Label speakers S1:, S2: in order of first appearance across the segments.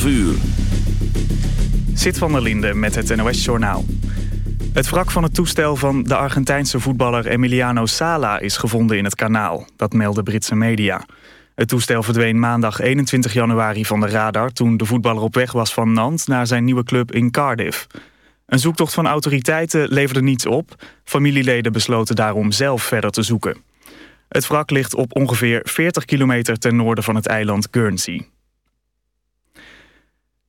S1: 12 uur.
S2: Zit van der Linde met het NOS-journaal. Het wrak van het toestel van de Argentijnse voetballer Emiliano Sala is gevonden in het kanaal. Dat melden Britse media. Het toestel verdween maandag 21 januari van de radar... toen de voetballer op weg was van Nantes naar zijn nieuwe club in Cardiff. Een zoektocht van autoriteiten leverde niets op. Familieleden besloten daarom zelf verder te zoeken. Het wrak ligt op ongeveer 40 kilometer ten noorden van het eiland Guernsey.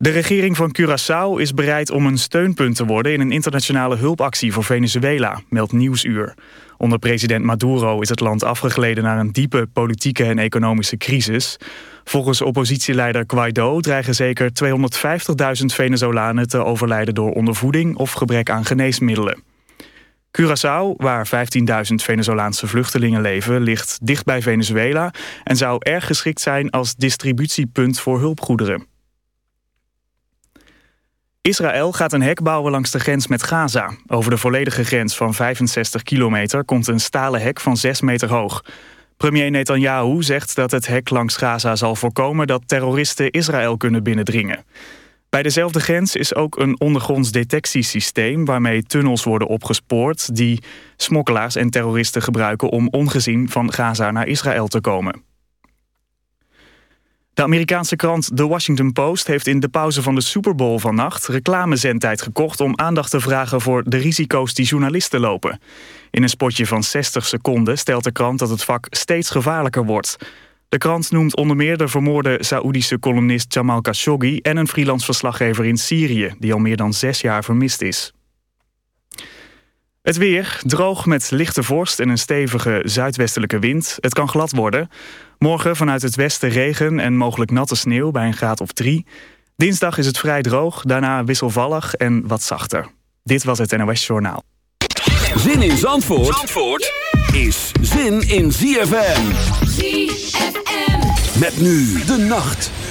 S2: De regering van Curaçao is bereid om een steunpunt te worden... in een internationale hulpactie voor Venezuela, meldt Nieuwsuur. Onder president Maduro is het land afgegleden naar een diepe politieke en economische crisis. Volgens oppositieleider Guaido dreigen zeker 250.000 Venezolanen te overlijden door ondervoeding of gebrek aan geneesmiddelen. Curaçao, waar 15.000 Venezolaanse vluchtelingen leven, ligt dicht bij Venezuela en zou erg geschikt zijn als distributiepunt voor hulpgoederen. Israël gaat een hek bouwen langs de grens met Gaza. Over de volledige grens van 65 kilometer komt een stalen hek van 6 meter hoog. Premier Netanyahu zegt dat het hek langs Gaza zal voorkomen dat terroristen Israël kunnen binnendringen. Bij dezelfde grens is ook een ondergronds detectiesysteem waarmee tunnels worden opgespoord die smokkelaars en terroristen gebruiken om ongezien van Gaza naar Israël te komen. De Amerikaanse krant The Washington Post heeft in de pauze van de Super Bowl vannacht reclamezendtijd gekocht om aandacht te vragen voor de risico's die journalisten lopen. In een spotje van 60 seconden stelt de krant dat het vak steeds gevaarlijker wordt. De krant noemt onder meer de vermoorde Saoedische columnist Jamal Khashoggi en een freelance verslaggever in Syrië die al meer dan zes jaar vermist is. Het weer, droog met lichte vorst en een stevige zuidwestelijke wind. Het kan glad worden. Morgen vanuit het westen regen en mogelijk natte sneeuw bij een graad of drie. Dinsdag is het vrij droog, daarna wisselvallig en wat zachter. Dit was het NOS Journaal.
S1: Zin in Zandvoort, Zandvoort is zin in ZFM.
S3: ZFM.
S1: Met nu de nacht.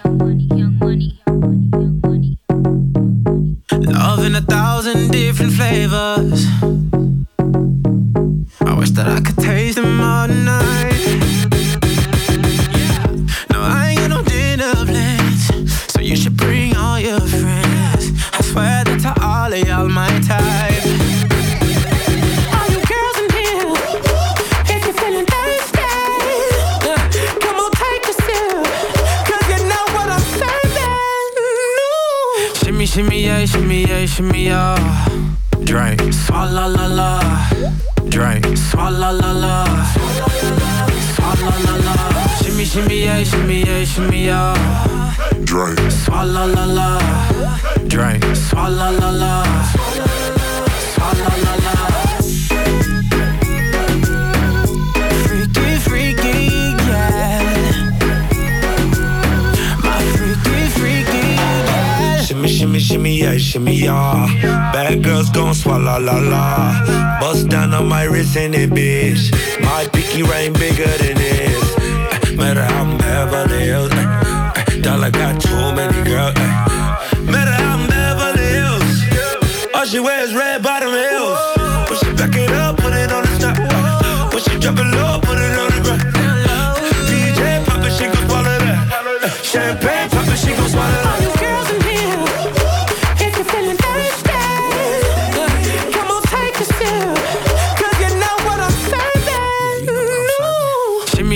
S4: dicen
S5: es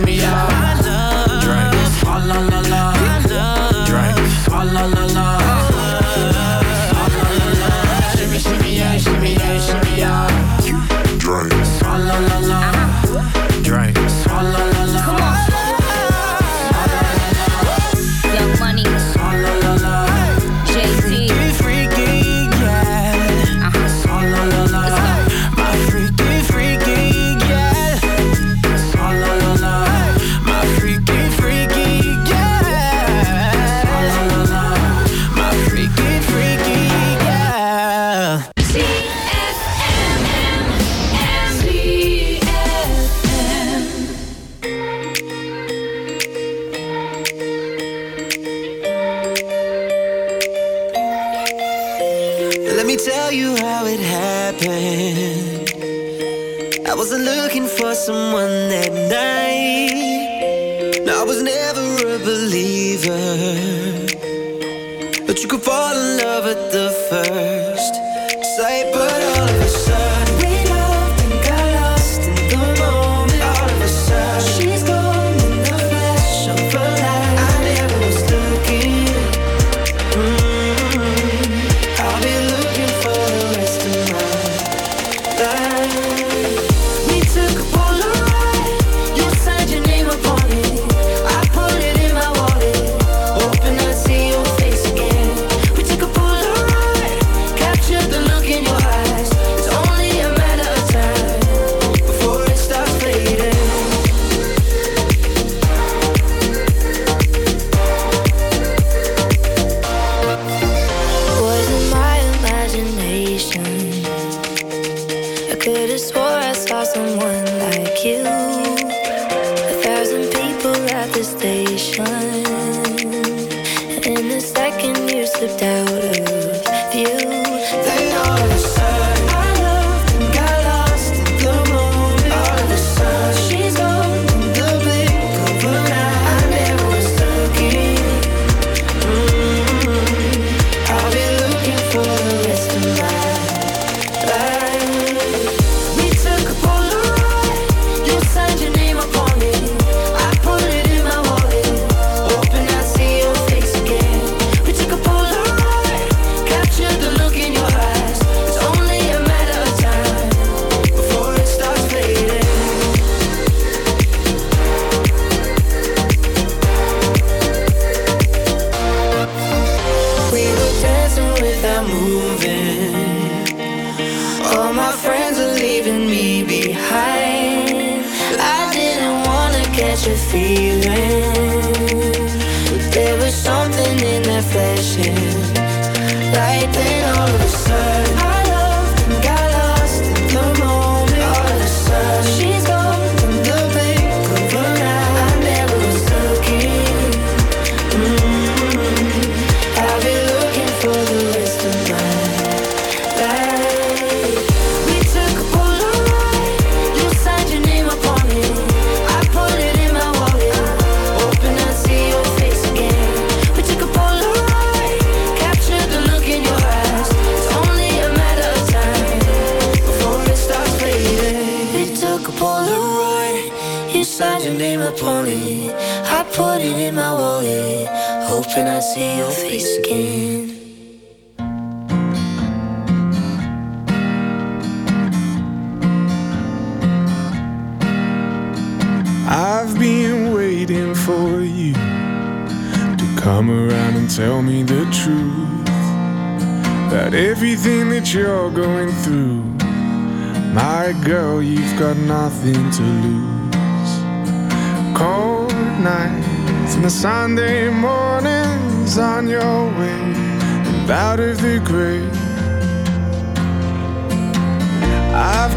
S6: me y'all. смс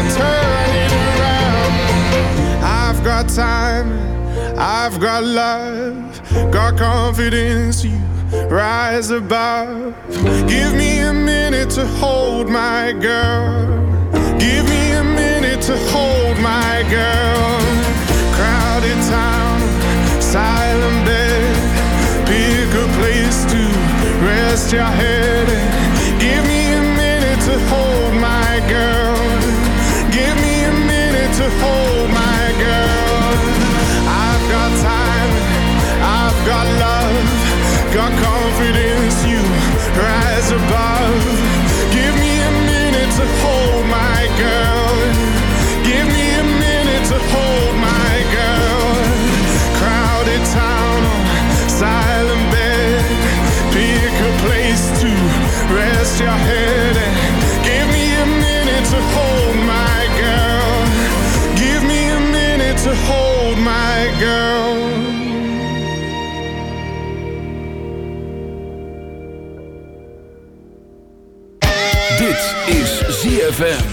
S7: To turn it around. I've got time, I've got love, got confidence. You rise above. Give me a minute to hold my girl. Give me a minute to hold my girl. Crowded town, silent bed. Pick a place to rest your head.
S1: ZFM.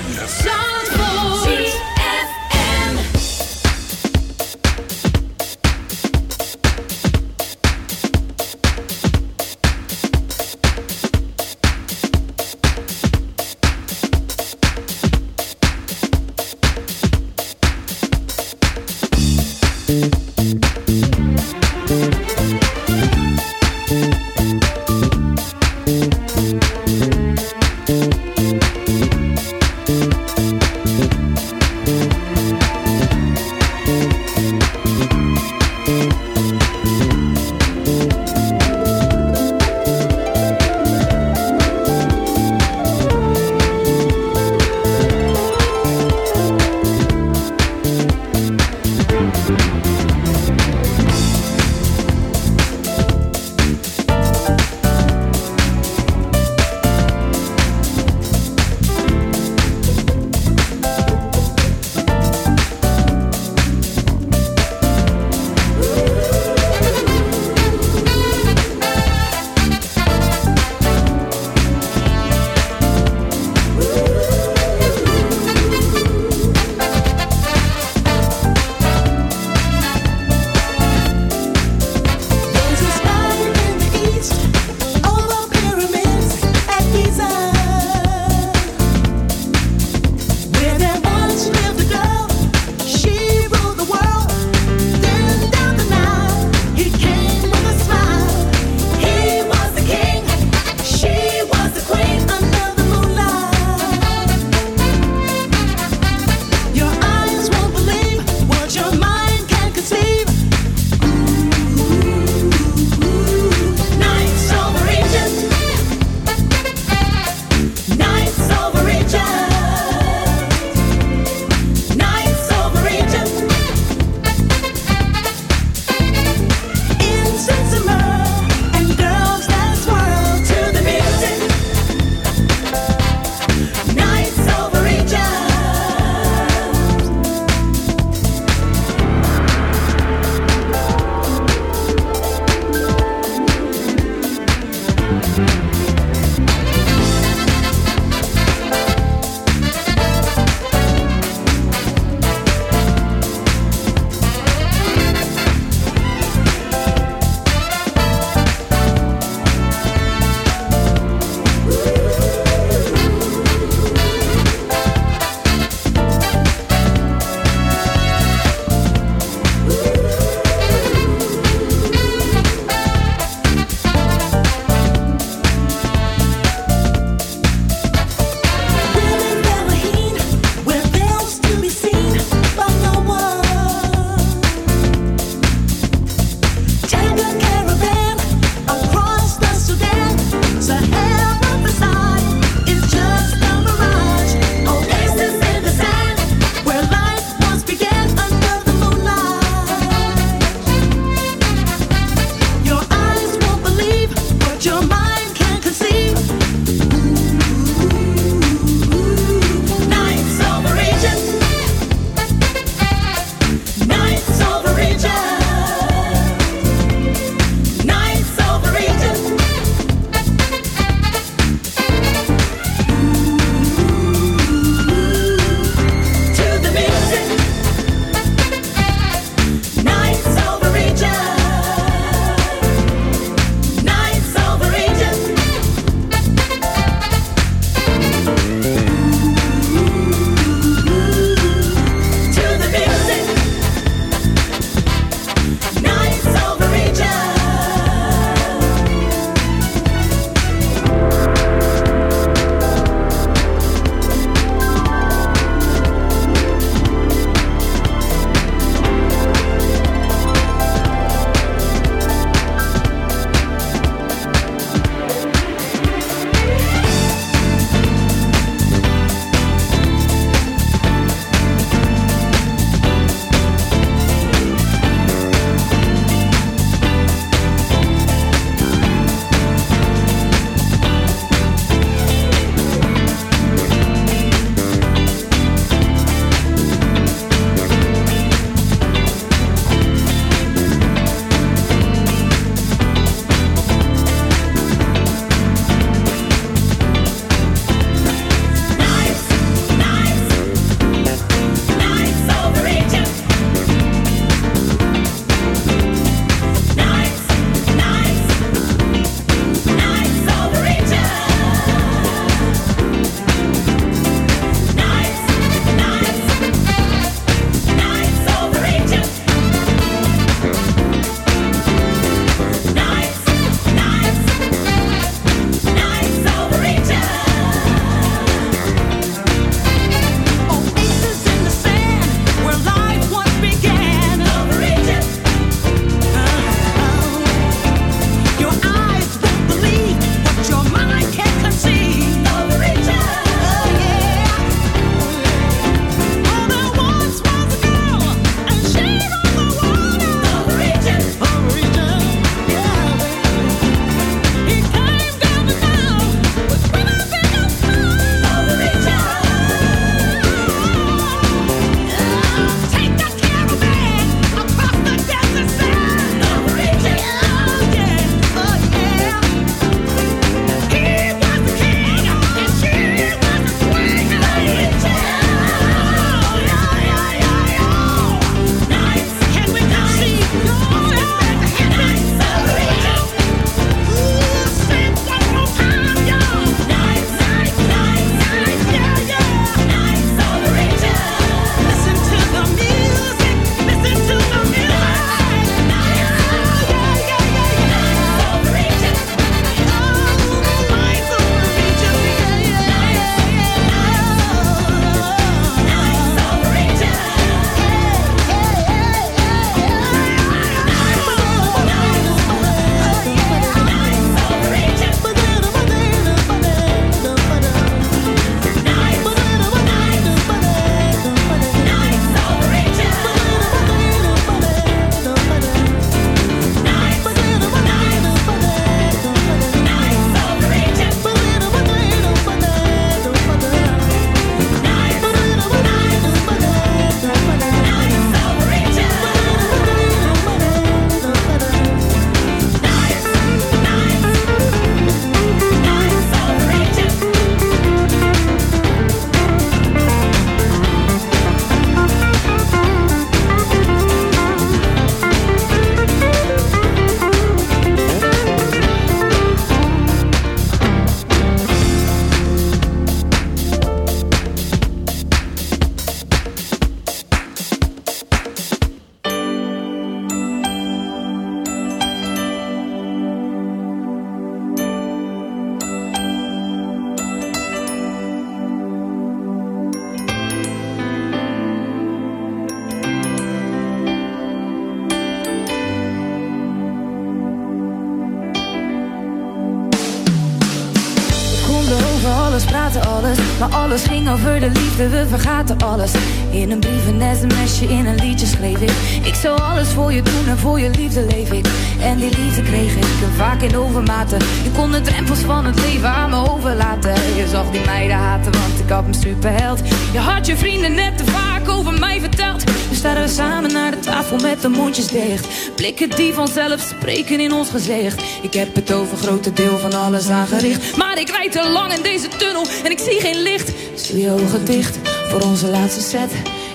S8: Ik. Zou alles voor je doen en voor je liefde leef ik. En die liefde kreeg ik vaak in overmaten. Je kon de drempels van het leven aan me overlaten. Je zag die meiden haten, want ik had een superheld. Je had je vrienden net te vaak over mij verteld. We staan we samen naar de tafel met de mondjes dicht. Blikken die vanzelf spreken in ons gezicht. Ik heb het over grote deel van alles aangericht. Maar ik rijd te lang in deze tunnel en ik zie geen licht. Doe je ogen dicht voor onze laatste set.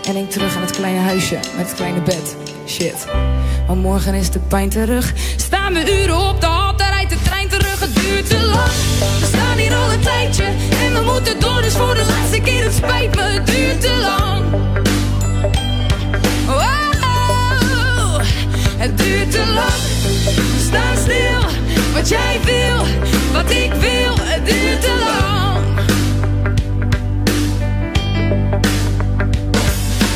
S8: En denk terug aan het kleine huisje met het kleine bed. Shit. Maar morgen is de pijn terug. Staan we uren op de hal, daar rijdt de trein terug. Het duurt te lang. We staan hier al een tijdje. En we moeten door, dus voor de laatste keer. Het spijt me, het duurt te lang. Wow, het duurt te lang. We staan stil. Wat jij wil, wat ik wil. Het duurt te lang.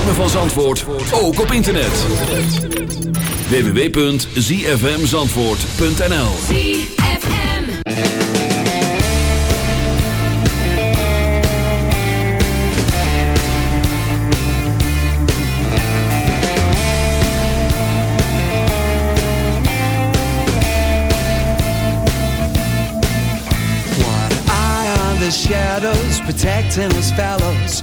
S1: Ritme van Zandvoort, ook op internet. www.zfmzandvoort.nl
S9: shadows, protecting his fellows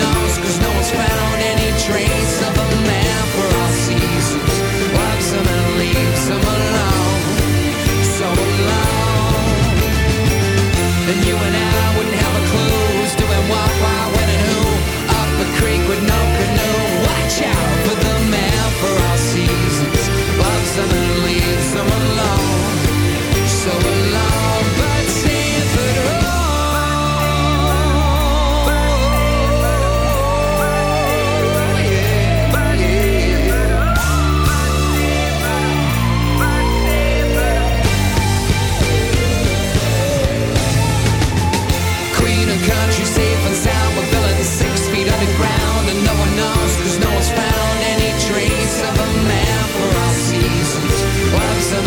S9: Knows, cause no one's found any trace of a man for all seasons. Loves him and leaves him alone. So alone. And you and I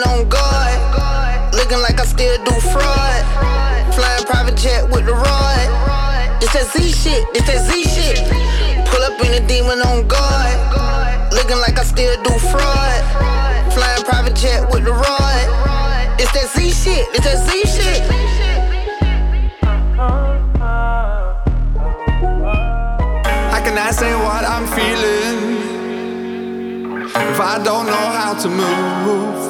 S10: in on guard. Looking like I still do fraud. Flying private jet with the rod. It's that Z shit, it's that Z shit. Pull up in a demon on guard. Looking like I still do fraud. Flying private jet with the rod. It's that Z shit, it's that Z shit.
S7: Can I say what I'm feeling if I don't know how to move?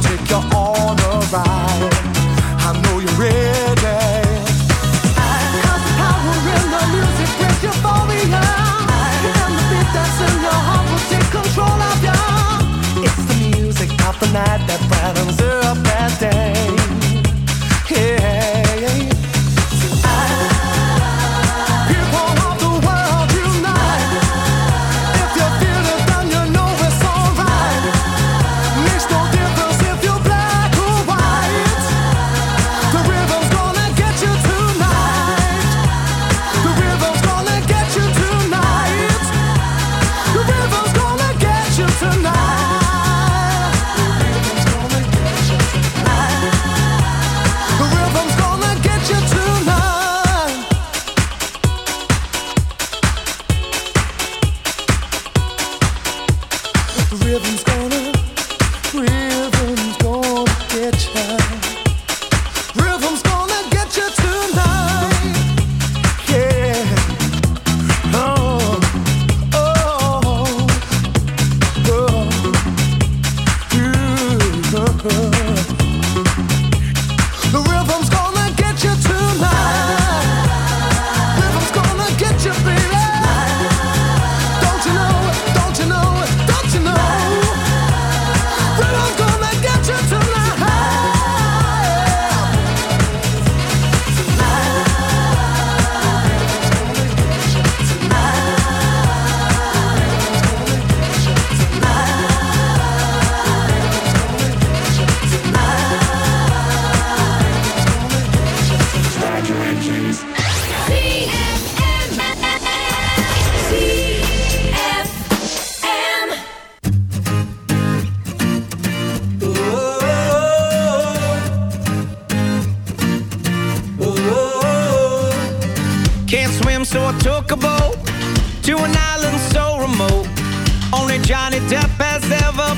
S11: Take you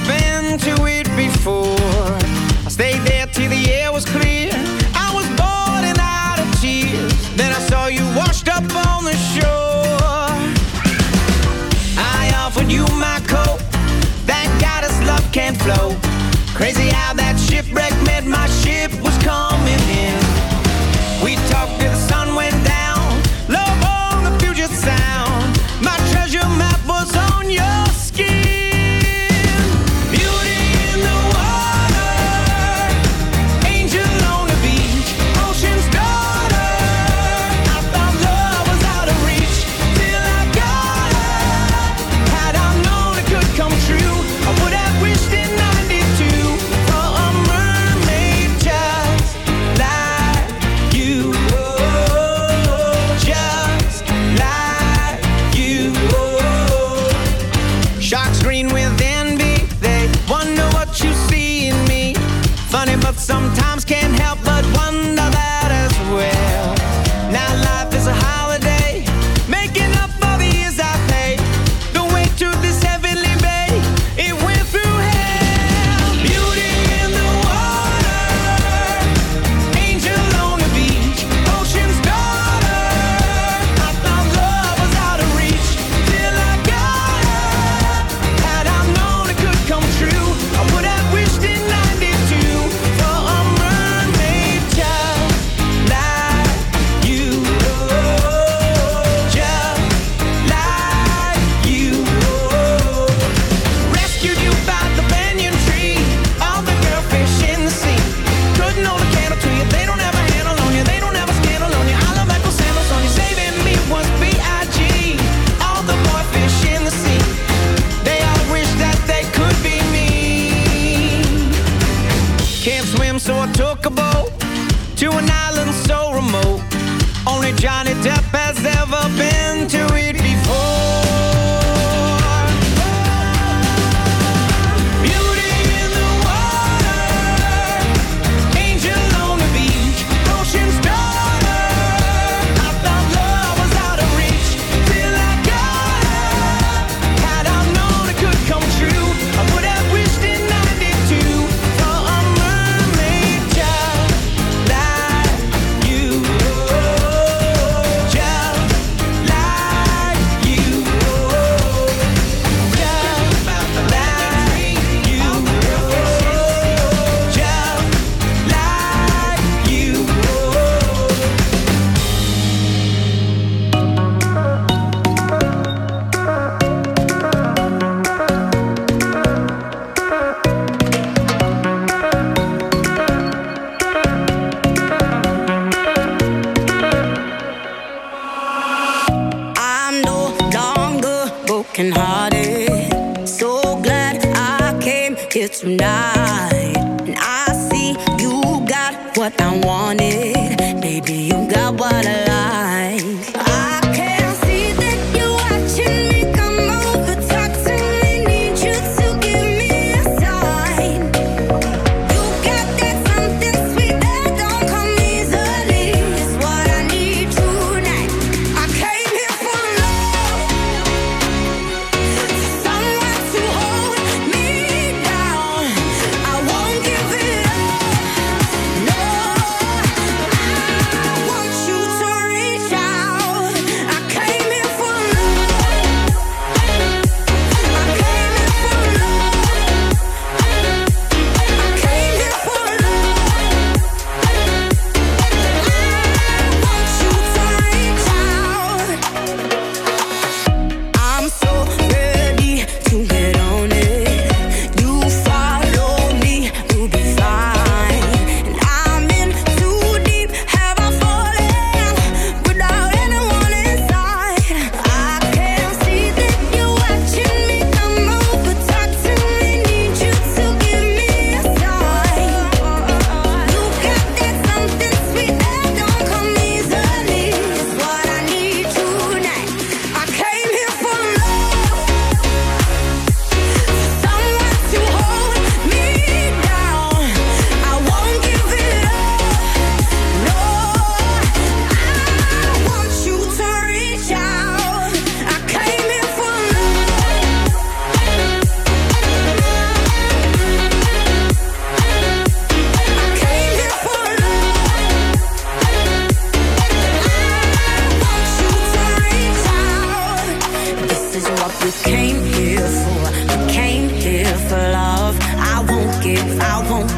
S12: been to it before. I
S6: wanna lie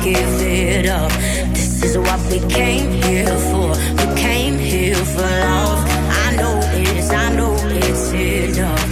S6: give it up. This is what we came here for. We came here for love. I know it's, I know it's enough.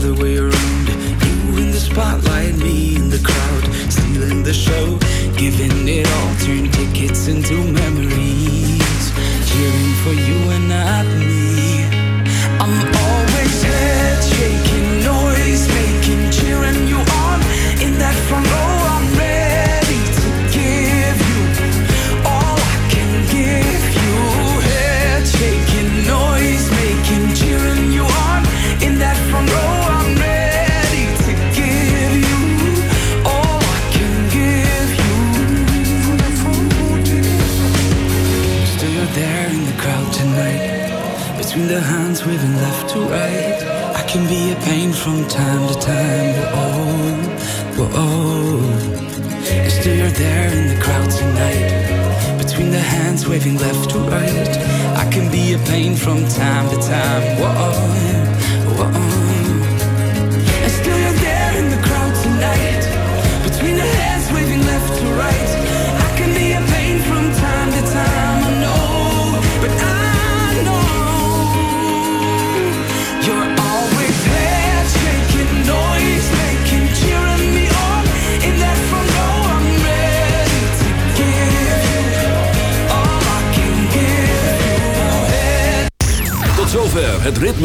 S9: other way around. You in the spotlight, me in the crowd, stealing the show, giving